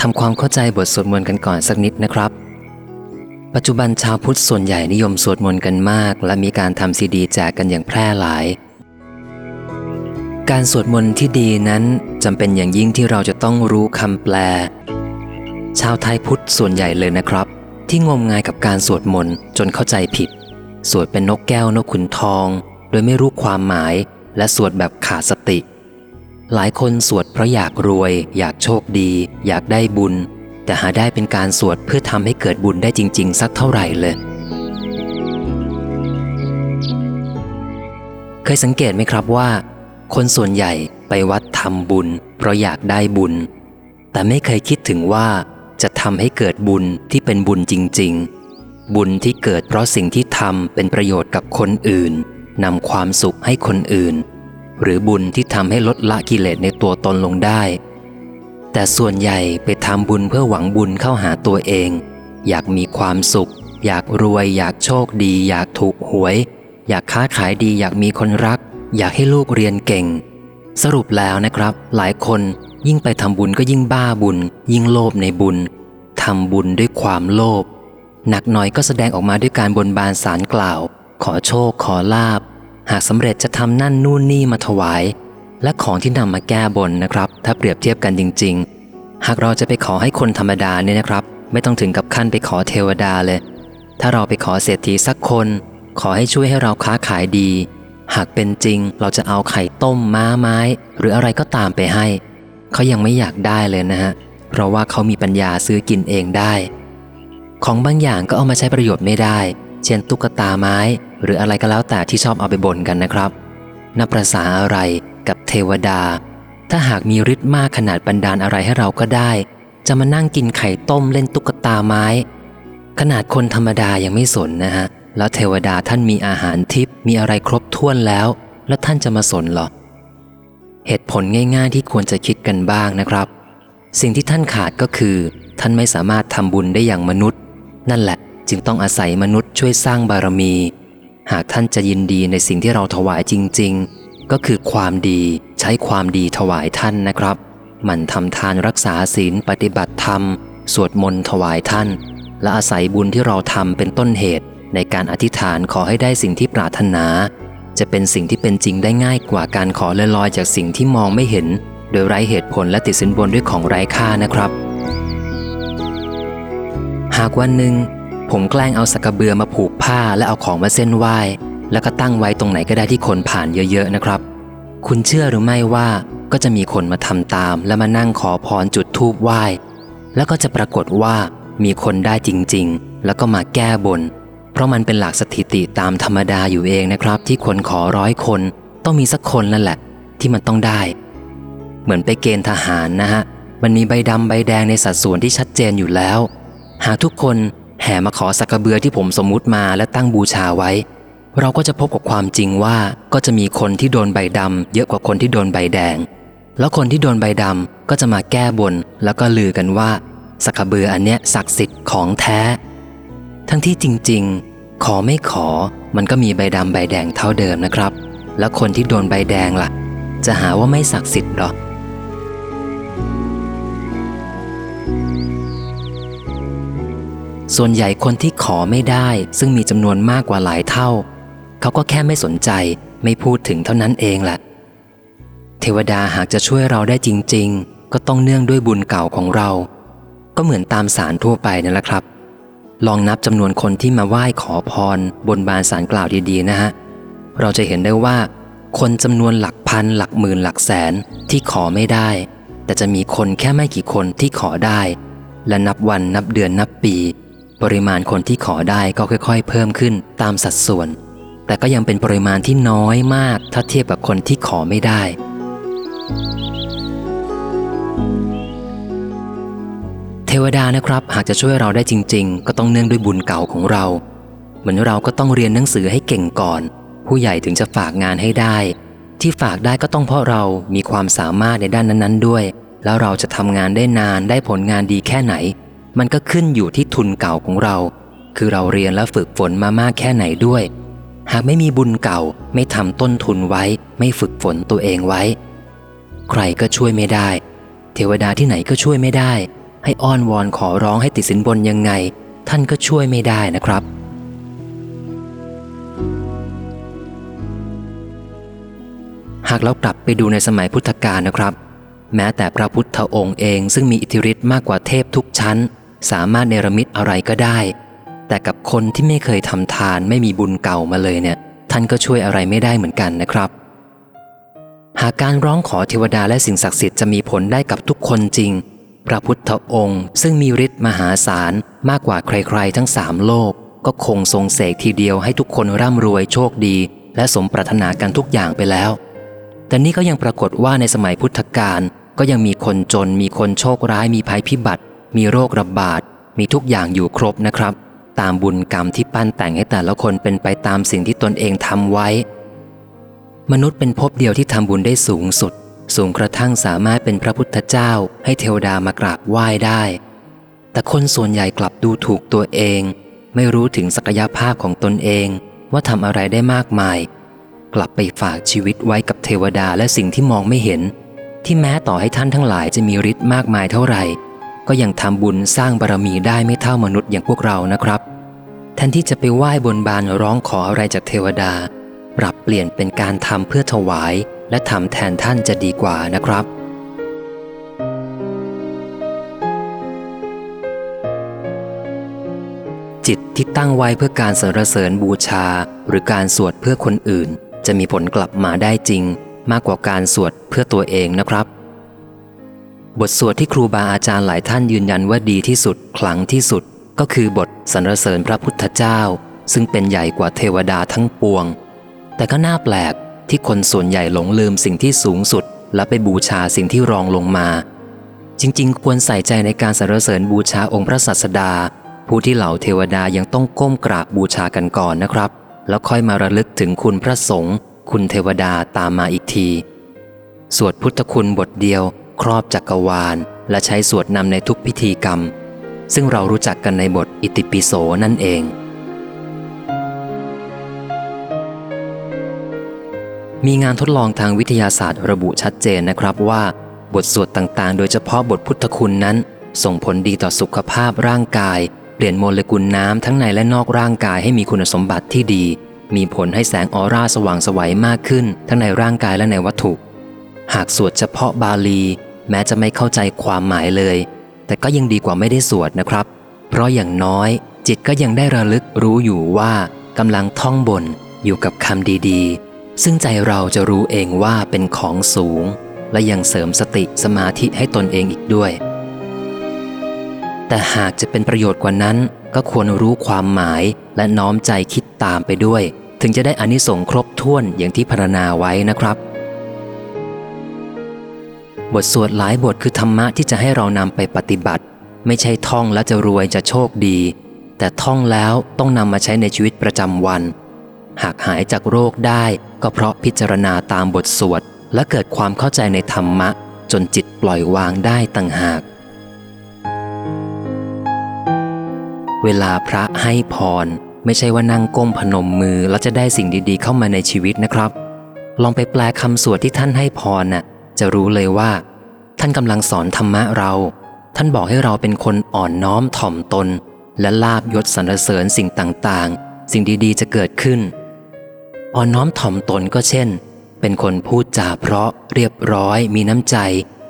ทำความเข้าใจบทสวดมนต์กันก่อนสักนิดนะครับ ปัจจุบันชาวพุทธส่วนใหญ่นิยมสวดมนต์กันมาก และมีการทำซีดีแจกกันอย่างแพร่หลาย การสวดมนต์ที่ดีนั้นจำเป็นอย่างยิ่งที่เราจะต้องรู้คำแปล ชาวไทยพุทธส่วนใหญ่เลยนะครับ ที่งมงายกับการสวดมนต์จนเข้าใจผิด สวดเป็นนกแก้วนกขุนทอง โดยไม่รู้ความหมาย และสวดแบบขาดสติ หลายคนสวดเพราะอยากรวย อยากโชคดี อยากได้บุญ แต่หาได้เป็นการสวดเพื่อทำให้เกิดบุญได้จริง ๆ สักเท่าไหร่เลย เคยสังเกตไหมครับว่า คนส่วนใหญ่ไปวัดทำบุญ เพราะอยากได้บุญ แต่ไม่เคยคิดถึงว่าจะทำให้เกิดบุญที่เป็นบุญจริง ๆ บุญที่เกิดเพราะสิ่งที่ทำเป็นประโยชน์กับคนอื่น นำความสุขให้คนอื่น หรือบุญที่ทำให้ลดละกิเลสในตัวตนลงได้ แต่ส่วนใหญ่ไปทำบุญเพื่อหวังบุญเข้าหาตัวเอง อยากมีความสุข อยากรวย อยากโชคดี อยากถูกหวย อยากค้าขายดี อยากมีคนรัก อยากให้ลูกเรียนเก่ง สรุปแล้วนะครับ หลายคนยิ่งไปทำบุญก็ยิ่งบ้าบุญ ยิ่งโลภในบุญทำบุญด้วยความโลภหนักหน่อยก็แสดงออกมาด้วยการบนบานสารกล่าว ขอโชคขอลาบ หากสำเร็จจะทำนั่นนู่นนี่มาถวาย และของที่นำมาแก้บนนะครับ ถ้าเปรียบเทียบกันจริง ๆ หากเราจะไปขอให้คนธรรมดาเนี่ยนะครับ ไม่ต้องถึงกับขั้นไปขอเทวดาเลย ถ้าเราไปขอเศรษฐีสักคน ขอให้ช่วยให้เราค้าขายดี หากเป็นจริงเราจะเอาไข่ต้มม้าไม้ หรืออะไรก็ตามไปให้ เขายังไม่อยากได้เลยนะฮะเพราะว่าเขามีปัญญาซื้อกินเองได้ ของบางอย่างก็เอามาใช้ประโยชน์ไม่ได้ เช่นตุ๊กตาไม้ หรืออะไรก็แล้วแต่ที่ชอบเอาไปบ่นกันนะครับ นับประษาอะไรกับเทวดา ถ้าหากมีฤทธิ์มากขนาดบันดาลอะไรให้เราก็ได้ จะมานั่งกินไข่ต้มเล่นตุ๊กตาไม้ ขนาดคนธรรมดายังไม่สนนะฮะ แล้วเทวดาท่านมีอาหารทิพย์มีอะไรครบถ้วนแล้ว แล้วท่านจะมาสนหรอ เหตุผลง่าย ๆ ที่ควรจะคิดกันบ้างนะครับ สิ่งที่ท่านขาดก็คือ ท่านไม่สามารถทำบุญได้อย่างมนุษย์ นั่นแหละจึงต้องอาศัยมนุษย์ช่วยสร้างบารมี หากท่านจะยินดีในสิ่งที่เราถวายจริง ๆ ก็คือความดีใช้ความดีถวายท่านนะครับ มันทำทานรักษาศีลปฏิบัติธรรม สวดมนต์ถวายท่าน และอาศัยบุญที่เราทำเป็นต้นเหตุ ในการอธิษฐานขอให้ได้สิ่งที่ปรารถนา จะเป็นสิ่งที่เป็นจริงได้ง่ายกว่าการขอลอยๆจากสิ่งที่มองไม่เห็น โดยไร้เหตุผลและติดสินบนด้วยของไร้ค่านะครับ หากวันหนึ่ง ผมแกล้งเอาสักกระเบือมาผูกผ้าและเอาของมาเส้นไหว้ แล้วก็ตั้งไว้ตรงไหนก็ได้ที่คนผ่านเยอะๆนะครับ คุณเชื่อหรือไม่ว่าก็จะมีคนมาทำตาม และมานั่งขอพรจุดธูปไหว้ แล้วก็จะปรากฏว่ามีคนได้จริงๆ แล้วก็มาแก้บน เพราะมันเป็นหลักสถิติตามธรรมดาอยู่เองนะครับ ที่คนขอร้อยคน ต้องมีสักคนนั่นแหละ ที่มันต้องได้ เหมือนไปเกณฑ์ทหารนะฮะมันมีใบดำใบแดงในสัดส่วนที่ชัดเจนอยู่แล้ว หากทุกคน แห่มาขอสักกระเบือที่ผมสมมุติมาและตั้งบูชาไว้ เราก็จะพบกับความจริงว่าก็จะมีคนที่โดนใบดำเยอะกว่าคนที่โดนใบแดง แล้วคนที่โดนใบดำก็จะมาแก้บนแล้วก็ลือกันว่า สักกระเบืออันเนี้ยศักดิ์สิทธิ์ของแท้ ทั้งที่จริง ๆ ขอไม่ขอมันก็มีใบดำใบแดงเท่าเดิมนะครับ แล้วคนที่โดนใบแดงล่ะ จะหาว่าไม่ศักดิ์สิทธิ์หรอ ส่วนใหญ่คนที่ขอไม่ได้ ซึ่งมีจำนวนมากกว่าหลายเท่า เขาก็แค่ไม่สนใจไม่พูดถึงเท่านั้นเองแหละเทวดาหากจะช่วยเราได้จริง ๆ ก็ต้องเนื่องด้วยบุญเก่าของเรา ก็เหมือนตามสารทั่วไปนั่นแหละครับ ลองนับจำนวนคนที่มาไหว้ขอพร บนบานสารกล่าวดีๆนะฮะเราจะเห็นได้ว่าคนจำนวนหลักพันหลักหมื่นหลักแสนที่ขอไม่ได้ แต่จะมีคนแค่ไม่กี่คนที่ขอได้ และนับวันนับเดือนนับปี ปริมาณคนที่ขอได้ก็ค่อย ๆ เพิ่มขึ้นตามสัดส่วน แต่ก็ยังเป็นปริมาณที่น้อยมาก ถ้าเทียบกับคนที่ขอไม่ได้ เทวดานะครับ หากจะช่วยเราได้จริง ๆ ก็ต้องเนื่องด้วยบุญเก่าของเรา เหมือนเราก็ต้องเรียนหนังสือให้เก่งก่อน ผู้ใหญ่ถึงจะฝากงานให้ได้ ที่ฝากได้ก็ต้องเพราะเรามีความสามารถในด้านนั้น ๆ ด้วย แล้วเราจะทำงานได้นานได้ผลงานดีแค่ไหน มันก็ขึ้นอยู่ที่ทุนเก่าของเรา คือเราเรียนและฝึกฝนมามากแค่ไหนด้วย หากไม่มีบุญเก่าไม่ทำต้นทุนไว้ ไม่ฝึกฝนตัวเองไว้ ใครก็ช่วยไม่ได้ เทวดาที่ไหนก็ช่วยไม่ได้ ให้อ้อนวอนขอร้องให้ติดสินบนยังไง ท่านก็ช่วยไม่ได้นะครับ หากเรากลับไปดูในสมัยพุทธกาลนะครับ แม้แต่พระพุทธองค์เองซึ่งมีอิทธิฤทธิ์มากกว่าเทพทุกชั้น สามารถเนรมิตอะไรก็ได้ แต่กับคนที่ไม่เคยทำทานไม่มีบุญเก่ามาเลยเนี่ย ท่านก็ช่วยอะไรไม่ได้เหมือนกันนะครับ หากการร้องขอเทวดาและสิ่งศักดิ์สิทธิ์จะมีผลได้กับทุกคนจริง พระพุทธองค์ ซึ่งมีฤทธิ์มหาศาลมากกว่าใครๆ ทั้งสามโลก ก็คงทรงเสกทีเดียวให้ทุกคนร่ำรวยโชคดี และสมปรารถนากันทุกอย่างไปแล้ว แต่นี่ก็ยังปรากฏว่าในสมัยพุทธกาลก็ยังมีคนจนมีคนโชคร้ายมีภัยพิบัติ มีโรคระบาด มีทุกอย่างอยู่ครบนะครับ ตามบุญกรรมที่ปั้นแต่งให้แต่ละคนเป็นไปตามสิ่งที่ตนเองทำไว้ มนุษย์เป็นภพเดียวที่ทำบุญได้สูงสุด สูงกระทั่งสามารถเป็นพระพุทธเจ้า ให้เทวดามากราบไหว้ได้ แต่คนส่วนใหญ่กลับดูถูกตัวเอง ไม่รู้ถึงศักยภาพของตนเองว่าทำอะไรได้มากมาย กลับไปฝากชีวิตไว้กับเทวดาและสิ่งที่มองไม่เห็น ที่แม้ต่อให้ท่านทั้งหลายจะมีฤทธิ์มากมายเท่าไหร่ ก็ยังทำบุญสร้างบารมีได้ไม่เท่ามนุษย์อย่างพวกเรานะครับแทนที่จะไปไหว้บนบานร้องขออะไรจากเทวดา ปรับเปลี่ยนเป็นการทำเพื่อถวาย และทำแทนท่านจะดีกว่านะครับ จิตที่ตั้งไว้เพื่อการสรรเสริญบูชา หรือการสวดเพื่อคนอื่น จะมีผลกลับมาได้จริง มากกว่าการสวดเพื่อตัวเองนะครับ บทสวดที่ครูบาอาจารย์หลายท่านยืนยันว่าดีที่สุด ขลังที่สุด ก็คือบทสรรเสริญพระพุทธเจ้า ซึ่งเป็นใหญ่กว่าเทวดาทั้งปวง แต่ก็น่าแปลกที่คนส่วนใหญ่หลงลืมสิ่งที่สูงสุด และไปบูชาสิ่งที่รองลงมา จริงๆ ควรใส่ใจในการสรรเสริญบูชาองค์พระศาสดา ผู้ที่เหล่าเทวดายังต้องก้มกราบบูชากันก่อนนะครับ แล้วค่อยมาระลึกถึงคุณพระสงฆ์คุณเทวดาตามมาอีกที สวดพุทธคุณบทเดียว ครอบจักรวาล และใช้สวดนำในทุกพิธีกรรม ซึ่งเรารู้จักกันในบทอิติปิโสนั่นเอง มีงานทดลองทางวิทยาศาสตร์ระบุชัดเจนนะครับว่า บทสวดต่างๆ โดยเฉพาะบทพุทธคุณนั้น ส่งผลดีต่อสุขภาพร่างกาย เปลี่ยนโมเลกุลน้ำทั้งในและนอกร่างกายให้มีคุณสมบัติที่ดี มีผลให้แสงออร่าสว่างไสวัยมากขึ้น ทั้งในร่างกายและในวัตถุ หากสวดเฉพาะบาลี แม้จะไม่เข้าใจความหมายเลย แต่ก็ยังดีกว่าไม่ได้สวดนะครับ เพราะอย่างน้อยจิตก็ยังได้ระลึกรู้อยู่ว่ากำลังท่องบนอยู่กับคำดีๆ ซึ่งใจเราจะรู้เองว่าเป็นของสูง และยังเสริมสติสมาธิให้ตนเองอีกด้วย แต่หากจะเป็นประโยชน์กว่านั้น ก็ควรรู้ความหมายและน้อมใจคิดตามไปด้วย ถึงจะได้อานิสงส์ครบถ้วนอย่างที่พรรณนาไว้นะครับ บทสวดหลายบทคือธรรมะที่จะให้เรานำไปปฏิบัติ ไม่ใช่ท่องแล้วจะรวยจะโชคดี แต่ท่องแล้วต้องนำมาใช้ในชีวิตประจำวัน หากหายจากโรคได้ก็เพราะพิจารณาตามบทสวด และเกิดความเข้าใจในธรรมะ จนจิตปล่อยวางได้ต่างหาก เวลาพระให้พร ไม่ใช่ว่านั่งก้มพนมมือแล้วจะได้สิ่งดีๆ เข้ามาในชีวิตนะครับ ลองไปแปลคำสวดที่ท่านให้พรน่ะ จะรู้เลยว่า ท่านกำลังสอนธรรมะเรา ท่านบอกให้เราเป็นคนอ่อนน้อมถ่อมตน และลาบยศสรรเสริญสิ่งต่างๆ สิ่งดีๆ จะเกิดขึ้น อ่อนน้อมถ่อมตนก็เช่น เป็นคนพูดจาเพราะเรียบร้อย มีน้ำใจ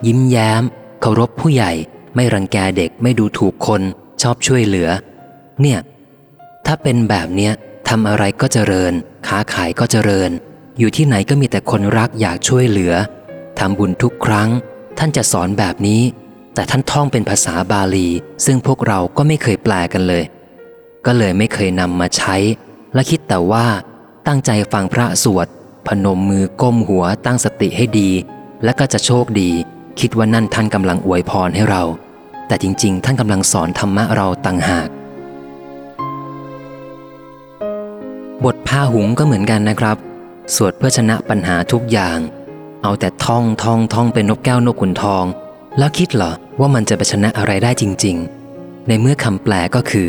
ยิ้มแย้ม เคารพผู้ใหญ่ ไม่รังแกเด็กไม่ดูถูกคนชอบช่วยเหลือ เนี่ย ถ้าเป็นแบบเนี้ยทำอะไรก็เจริญ ค้าขายก็เจริญ อยู่ที่ไหนก็มีแต่คนรักอยากช่วยเหลือ ทำบุญทุกครั้ง ท่านจะสอนแบบนี้ แต่ท่านท่องเป็นภาษาบาลี ซึ่งพวกเราก็ไม่เคยแปลกันเลย ก็เลยไม่เคยนำมาใช้ และคิดแต่ว่าตั้งใจฟังพระสวด พนมมือก้มหัวตั้งสติให้ดี และก็จะโชคดี คิดว่านั่นท่านกำลังอวยพรให้เรา แต่จริงๆ ท่านกำลังสอนธรรมะเราต่างหาก บทพาหุงก็เหมือนกันนะครับ สวดเพื่อชนะปัญหาทุกอย่าง เอาแต่ท่องท่องท่องเป็นนกแก้วนกขุนทอง แล้วคิดเหรอว่ามันจะไปชนะอะไรได้จริง ๆ ในเมื่อคำแปลก็คือ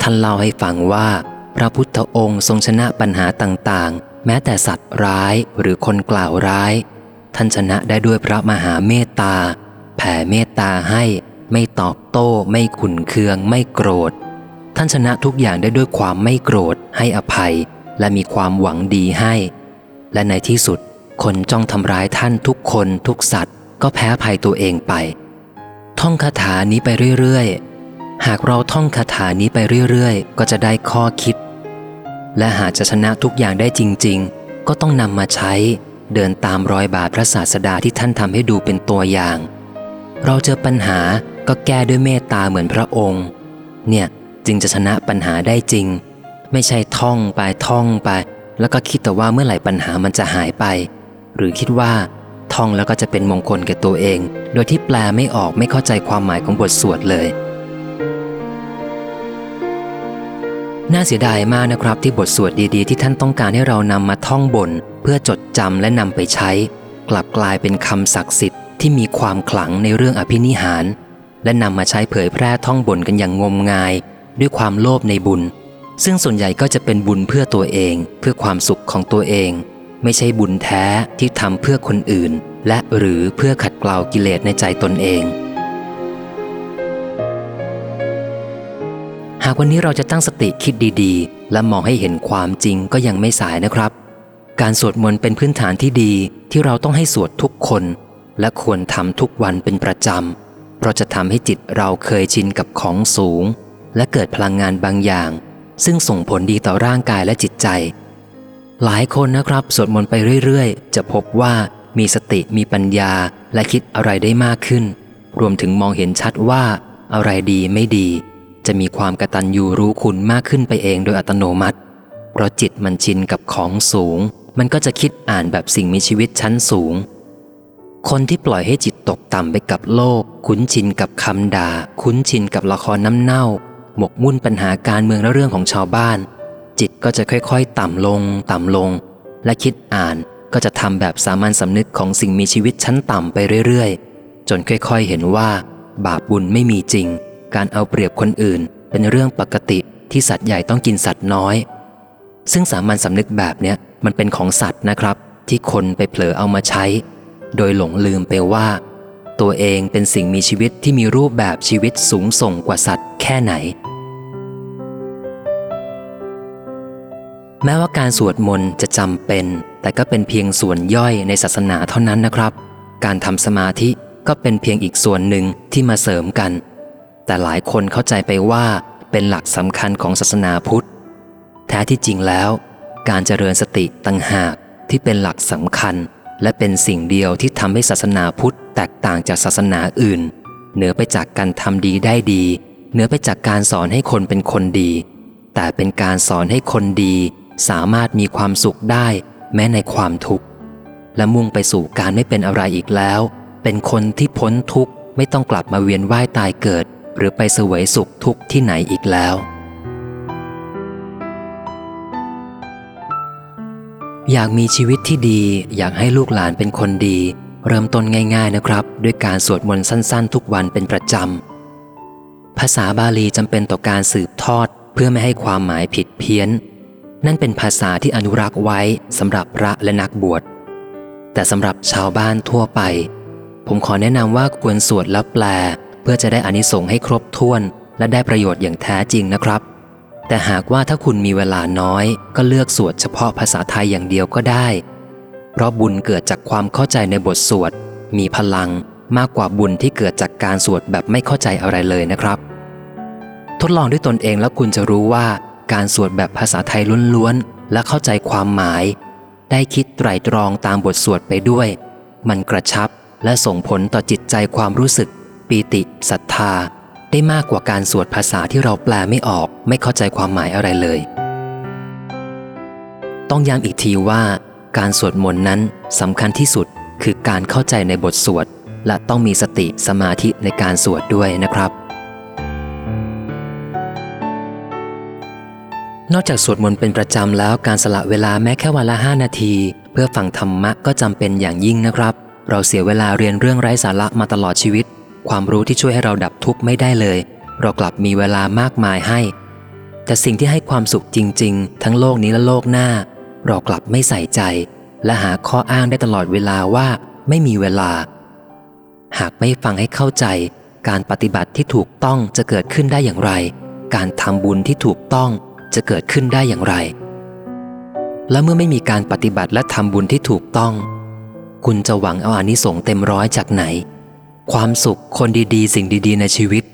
ท่านเล่าให้ฟังว่า พระพุทธองค์ทรงชนะปัญหาต่างๆ แม้แต่สัตว์ร้ายหรือคนกล่าวร้าย ท่านชนะได้ด้วยพระมหาเมตตา แผ่เมตตาให้ไม่ตอบโต้ ไม่ขุนเคือง ไม่โกรธ ท่านชนะทุกอย่างได้ด้วยความไม่โกรธ ให้อภัย และมีความหวังดีให้ และในที่สุด คนจ้องทำร้ายท่านทุกคนทุกสัตว์ ก็แพ้ภัยตัวเองไป ท่องคาถานี้ไปเรื่อยๆ หากเราท่องคาถานี้ไปเรื่อยๆ ก็จะได้ข้อคิด และหากจะชนะทุกอย่างได้จริง ๆ ก็ต้องนำมาใช้เดินตามรอยบาทพระศาสดาที่ท่านทำให้ดูเป็นตัวอย่าง เราเจอปัญหาก็แก้ด้วยเมตตาเหมือนพระองค์ เนี่ยจึงจะชนะปัญหาได้จริง ไม่ใช่ท่องไปท่องไป แล้วก็คิดแต่ว่าเมื่อไหร่ปัญหามันจะหายไป หรือคิดว่า ท่องแล้วก็จะเป็นมงคลแก่ตัวเอง โดยที่แปลไม่ออกไม่เข้าใจความหมายของบทสวดเลย น่าเสียดายมากนะครับที่บทสวดดีๆ ที่ท่านต้องการให้เรานำมาท่องบน เพื่อจดจำและนำไปใช้ กลับกลายเป็นคำศักดิ์สิทธิ์ที่มีความขลังในเรื่องอภินิหาร และนำมาใช้เผยแพร่ท่องบนกันอย่างงมงาย ด้วยความโลภในบุญซึ่งส่วนใหญ่ก็จะเป็นบุญเพื่อตัวเอง เพื่อความสุขของตัวเอง ไม่ใช่บุญแท้ที่ทำเพื่อคนอื่น และหรือเพื่อขัดเกลากิเลสในใจตนเอง หากวันนี้เราจะตั้งสติคิดดีๆ และมองให้เห็นความจริงก็ยังไม่สายนะครับ การสวดมนต์เป็นพื้นฐานที่ดีที่เราต้องให้สวดทุกคน และควรทำทุกวันเป็นประจำเพราะจะทำให้จิตเราเคยชินกับของสูง และเกิดพลังงานบางอย่าง ซึ่งส่งผลดีต่อร่างกายและจิตใจ หลายคนนะครับสวดมนต์ไปเรื่อยๆ จะพบว่ามีสติมีปัญญาและคิดอะไรได้มากขึ้น รวมถึงมองเห็นชัดว่า อะไรดีไม่ดี จะมีความกระตันยูรู้คุณมากขึ้นไปเองโดยอัตโนมัติ เพราะจิตมันชินกับของสูง มันก็จะคิดอ่านแบบสิ่งมีชีวิตชั้นสูง คนที่ปล่อยให้จิตตกต่ำไปกับโลก คุ้นชินกับคำด่า คุ้นชินกับละครน้ำเน่า หมกมุ่นปัญหาการเมืองและเรื่องของชาวบ้าน จิตก็จะค่อยๆ ต่ำลง ต่ำลง และคิดอ่านก็จะทำแบบสามัญสำนึกของสิ่งมีชีวิตชั้นต่ำไปเรื่อยๆ จนค่อยๆ เห็นว่า บาปบุญไม่มีจริง การเอาเปรียบคนอื่น เป็นเรื่องปกติที่สัตว์ใหญ่ต้องกินสัตว์น้อย ซึ่งสามัญสำนึกแบบเนี้ยมันเป็นของสัตว์นะครับ ที่คนไปเผลอเอามาใช้ โดยหลงลืมไปว่า ตัวเองเป็นสิ่งมีชีวิตที่มีรูปแบบชีวิตสูงส่งกว่าสัตว์แค่ไหน แม้ว่าการสวดมนต์จะจำเป็น แต่ก็เป็นเพียงส่วนย่อยในศาสนาเท่านั้นนะครับ การทำสมาธิก็เป็นเพียงอีกส่วนหนึ่งที่มาเสริมกัน แต่หลายคนเข้าใจไปว่าเป็นหลักสำคัญของศาสนาพุทธ แท้ที่จริงแล้ว การเจริญสติต่างหากที่เป็นหลักสำคัญ และเป็นสิ่งเดียวที่ทำให้ศาสนาพุทธแตกต่างจากศาสนาอื่น เหนือไปจากการทำดีได้ดี เหนือไปจากการสอนให้คนเป็นคนดี แต่เป็นการสอนให้คนดี สามารถมีความสุขได้แม้ในความทุกข์ และมุ่งไปสู่การไม่เป็นอะไรอีกแล้ว เป็นคนที่พ้นทุกข์ไม่ต้องกลับมาเวียนว่ายตายเกิด หรือไปเสวยสุขทุกข์ที่ไหนอีกแล้ว อยากมีชีวิตที่ดี อยากให้ลูกหลานเป็นคนดี เริ่มต้นง่าย ๆนะครับ ด้วยการสวดมนต์สั้น ๆ ทุกวันเป็นประจำภาษาบาลีจำเป็นต่อการสืบทอด เพื่อไม่ให้ความหมายผิดเพี้ยน นั่นเป็นภาษาที่อนุรักษ์ไว้สำหรับพระและนักบวช แต่สำหรับชาวบ้านทั่วไป ผมขอแนะนำว่าควรสวดแล้วแปล เพื่อจะได้อานิสงส์ให้ครบถ้วน และได้ประโยชน์อย่างแท้จริงนะครับ แต่หากว่าถ้าคุณมีเวลาน้อย ก็เลือกสวดเฉพาะภาษาไทยอย่างเดียวก็ได้ เพราะบุญเกิดจากความเข้าใจในบทสวด มีพลังมากกว่าบุญที่เกิดจากการสวดแบบไม่เข้าใจอะไรเลยนะครับ ทดลองด้วยตนเองแล้วคุณจะรู้ว่า การสวดแบบภาษาไทยล้วนๆ และเข้าใจความหมาย ได้คิดไตรตรองตามบทสวดไปด้วย มันกระชับและส่งผลต่อจิตใจความรู้สึก ปีติศรัทธา ได้มากกว่าการสวดภาษาที่เราแปลไม่ออก ไม่เข้าใจความหมายอะไรเลย ต้องย้ำอีกทีว่า การสวดมนต์นั้นสำคัญที่สุดคือการเข้าใจในบทสวด และต้องมีสติสมาธิในการสวดด้วยนะครับ นอกจากสวดมนต์เป็นประจำแล้วการสละเวลาแม้แค่วันละ5นาที เพื่อฟังธรรมะก็จำเป็นอย่างยิ่งนะครับ เราเสียเวลาเรียนเรื่องไร้สาระมาตลอดชีวิต ความรู้ที่ช่วยให้เราดับทุกข์ไม่ได้เลย เรากลับมีเวลามากมายให้ แต่สิ่งที่ให้ความสุขจริง ๆ ทั้งโลกนี้และโลกหน้า เรากลับไม่ใส่ใจ และหาข้ออ้างได้ตลอดเวลาว่าไม่มีเวลา หากไม่ฟังให้เข้าใจ การปฏิบัติที่ถูกต้องจะเกิดขึ้นได้อย่างไร การทำบุญที่ถูกต้อง จะเกิดขึ้นได้อย่างไร และเมื่อไม่มีการปฏิบัติและทำบุญที่ถูกต้อง คุณจะหวังเอาอานิสงส์เต็มร้อยจากไหน ความสุขคนดีๆ สิ่งดีๆ ในชีวิต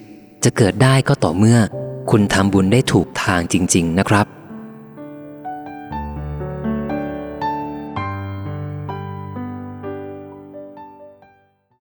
จะเกิดได้ก็ต่อเมื่อ คุณทำบุญได้ถูกทางจริง ๆ นะครับ